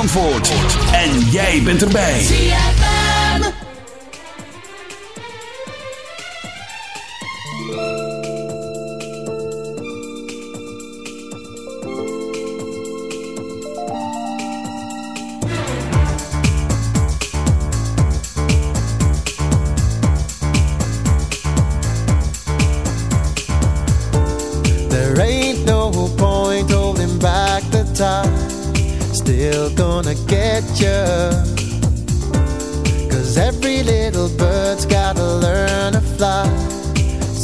Zandvoort.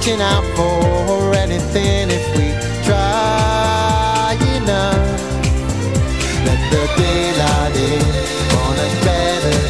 reaching out for anything if we try enough. Let the daylight in on a better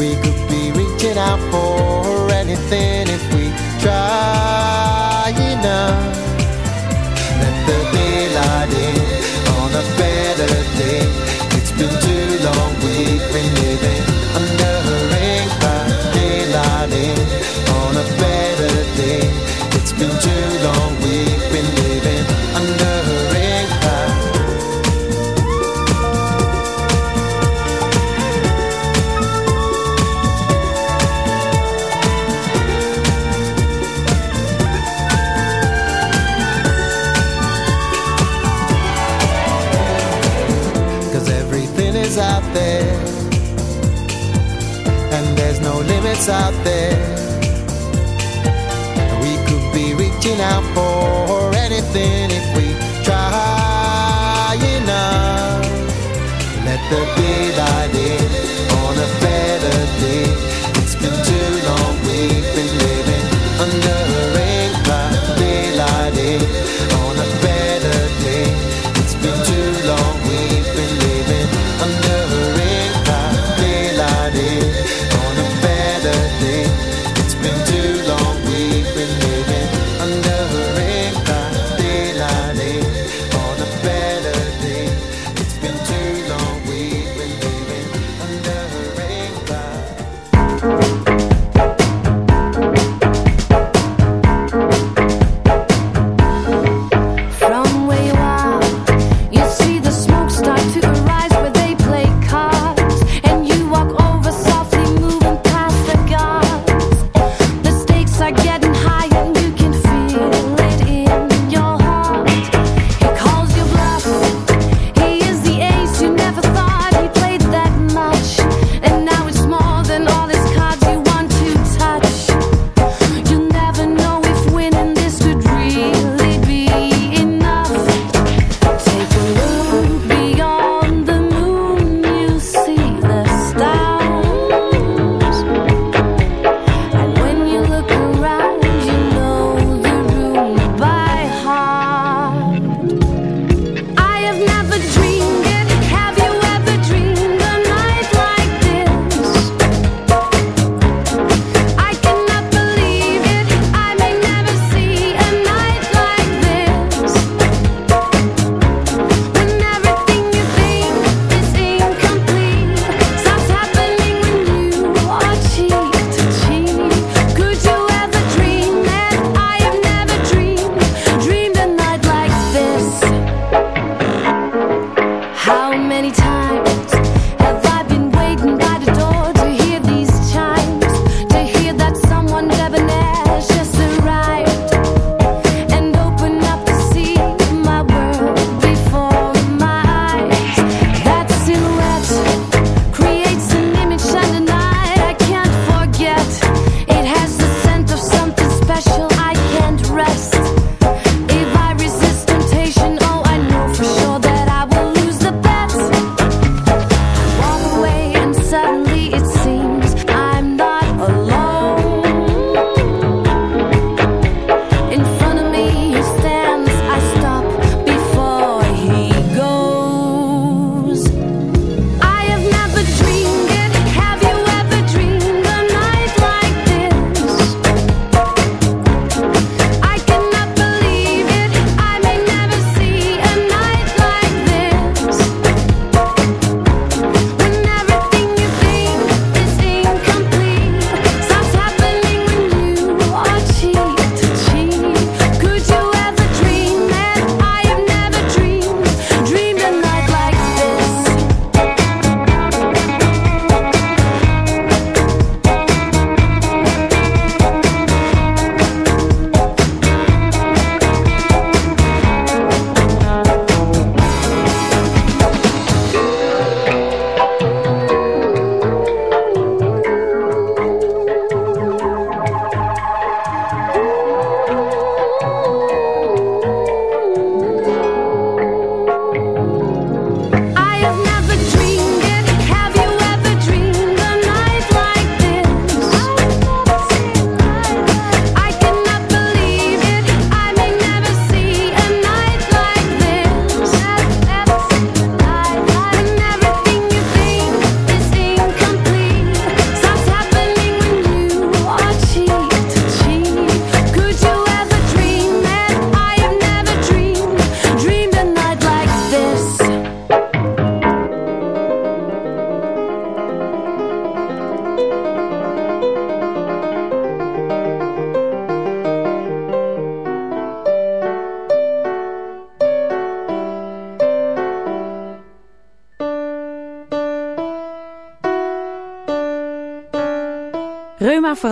we could be reaching out for anything if we try enough. Let the daylight in on the bed.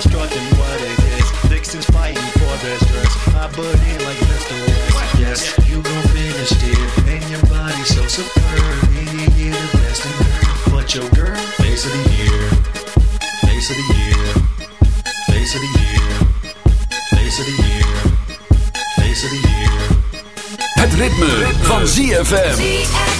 are struggling what it is. Dixon's fighting for this verse. I believe like Mr. West. Yes, you gon' finish it. And your body so superb. Yeah, yeah, the best in her. But your girl, face of the year. Face of the year. Face of the year. Face of the year. Face of the year. Het ritme, ritme. van ZFM.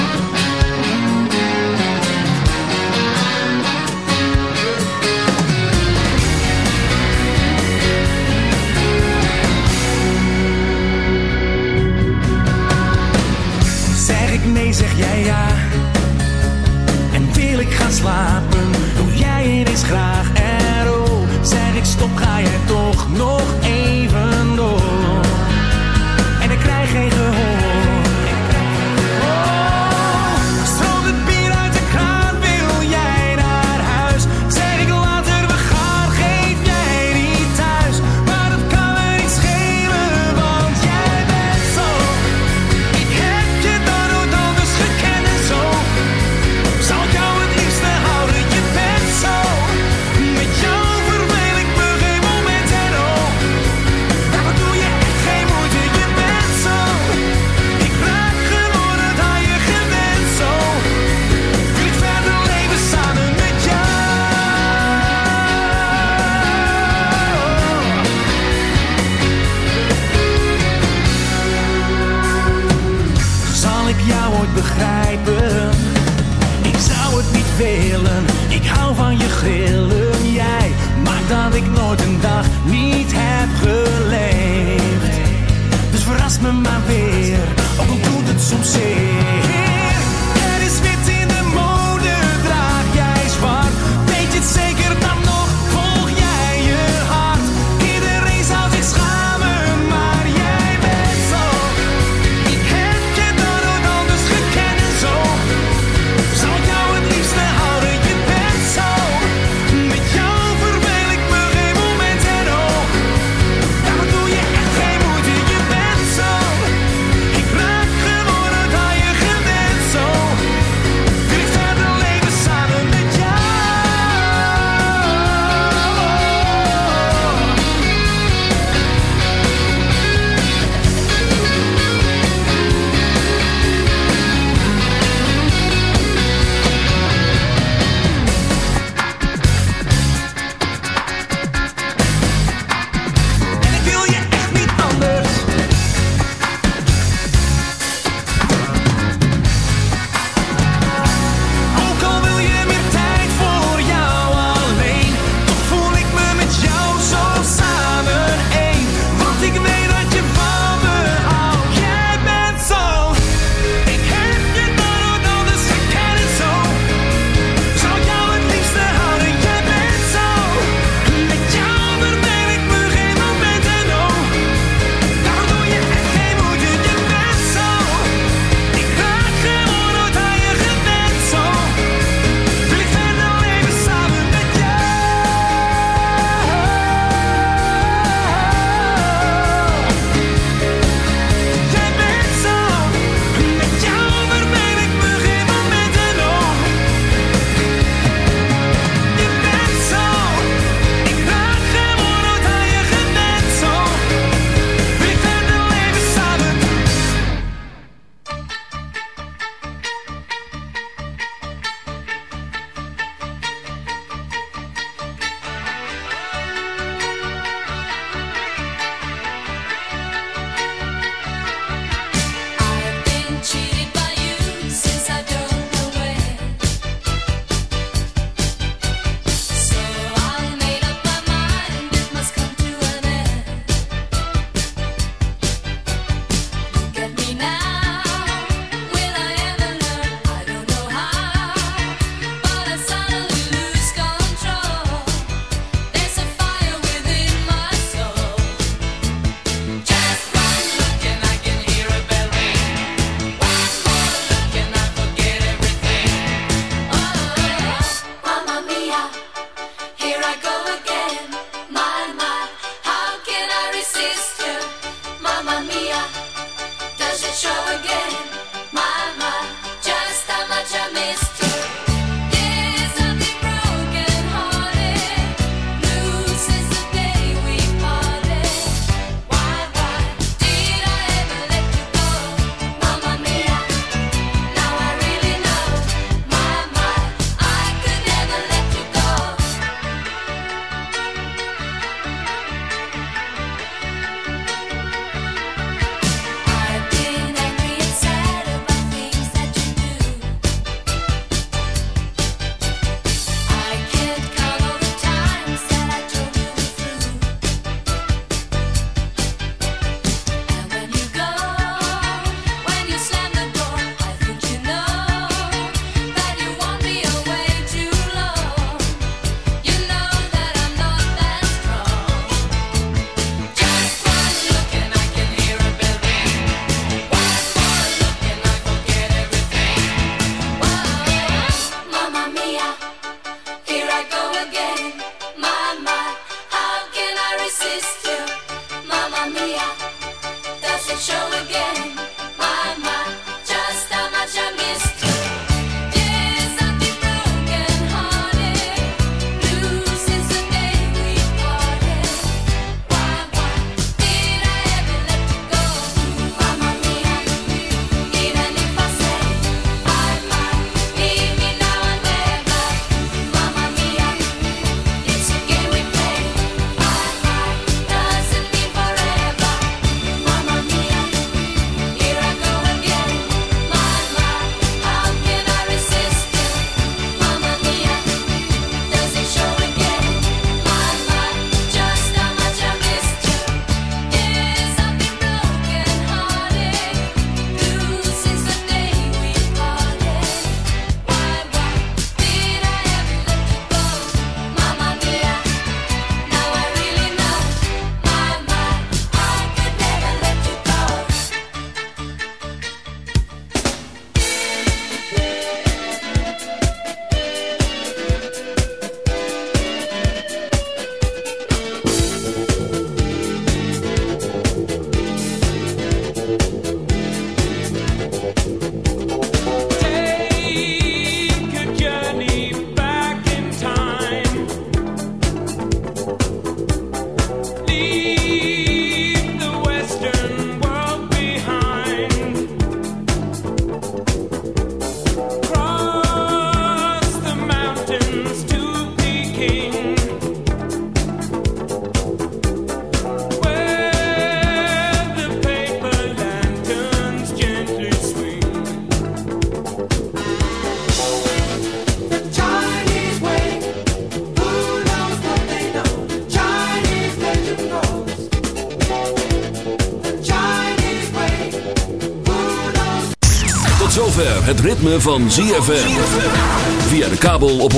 Ritme van ZFM. Via de kabel op 104.5.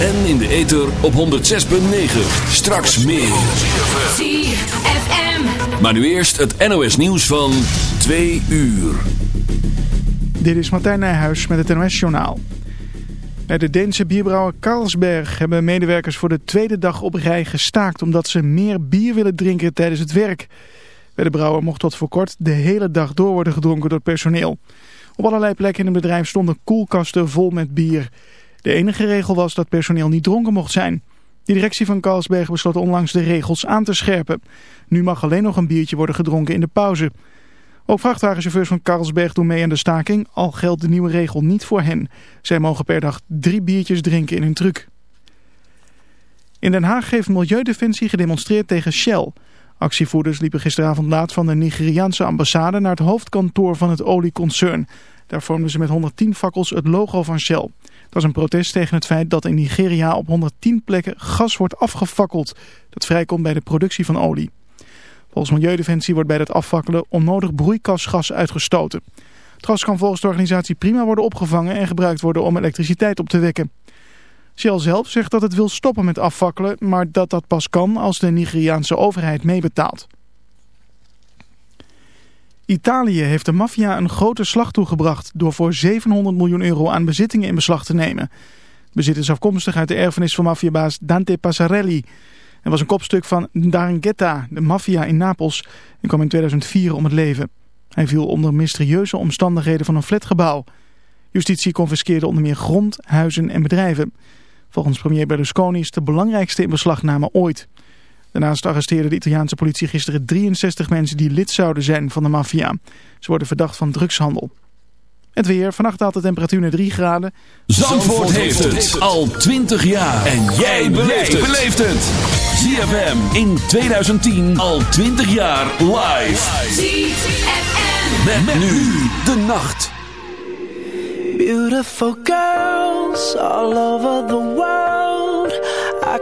En in de ether op 106.9. Straks meer. ZFM. Maar nu eerst het NOS nieuws van 2 uur. Dit is Martijn Nijhuis met het NOS Journaal. Bij de Deense bierbrouwer Carlsberg hebben medewerkers voor de tweede dag op rij gestaakt... omdat ze meer bier willen drinken tijdens het werk... Bij de brouwer mocht tot voor kort de hele dag door worden gedronken door het personeel. Op allerlei plekken in het bedrijf stonden koelkasten vol met bier. De enige regel was dat personeel niet dronken mocht zijn. De directie van Carlsberg besloot onlangs de regels aan te scherpen. Nu mag alleen nog een biertje worden gedronken in de pauze. Ook vrachtwagenchauffeurs van Carlsberg doen mee aan de staking, al geldt de nieuwe regel niet voor hen. Zij mogen per dag drie biertjes drinken in hun truck. In Den Haag heeft Milieudefensie gedemonstreerd tegen Shell... Actievoerders liepen gisteravond laat van de Nigeriaanse ambassade naar het hoofdkantoor van het olieconcern. Daar vormden ze met 110 fakkels het logo van Shell. Dat is een protest tegen het feit dat in Nigeria op 110 plekken gas wordt afgefakkeld. Dat vrijkomt bij de productie van olie. Volgens Milieudefensie wordt bij dat afvakkelen onnodig broeikasgas uitgestoten. Het gas kan volgens de organisatie prima worden opgevangen en gebruikt worden om elektriciteit op te wekken. Shell zelf zegt dat het wil stoppen met afvakkelen, maar dat dat pas kan als de Nigeriaanse overheid meebetaalt. Italië heeft de maffia een grote slag toegebracht door voor 700 miljoen euro aan bezittingen in beslag te nemen. Bezit is afkomstig uit de erfenis van maffiabaas Dante Passarelli. Hij was een kopstuk van Ndrangheta, de maffia in Napels, en kwam in 2004 om het leven. Hij viel onder mysterieuze omstandigheden van een flatgebouw. Justitie confiskeerde onder meer grond, huizen en bedrijven. Volgens premier Berlusconi is de belangrijkste inbeslagname ooit. Daarnaast arresteerde de Italiaanse politie gisteren 63 mensen die lid zouden zijn van de maffia. Ze worden verdacht van drugshandel. Het weer, vannacht daalt de temperatuur naar 3 graden. Zandvoort, heeft het al 20 jaar. En jij beleeft het. ZFM in 2010 al 20 jaar live. ZFM. Met, nu de nacht. Beautiful girls all over the world.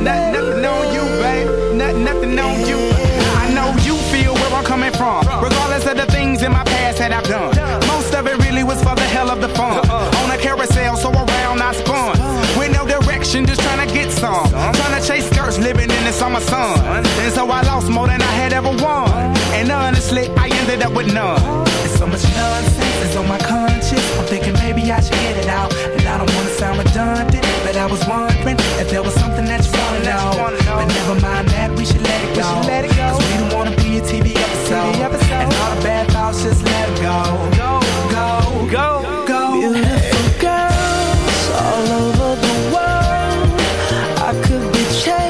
Not, not, not, nothing on you, babe. Not, nothing on you. I know you feel where I'm coming from. Regardless of the things in my past that I've done. Most of it really was for the hell of the fun. On a carousel, so around I spun. With no direction, just trying to get some. Trying to chase skirts, living in the summer sun. And so I lost more than I had ever won. And honestly, I ended up with none. There's so much nonsense is on my conscience. I'm thinking maybe I should get it out. And I don't wanna sound redundant, but I was wondering if there was something that you wanna know. But never mind that, we should let it go. Cause we don't wanna be a TV episode. And all the bad thoughts, just let it go. Go, go, go, go. Beautiful girls all over the world. I could be chasing, but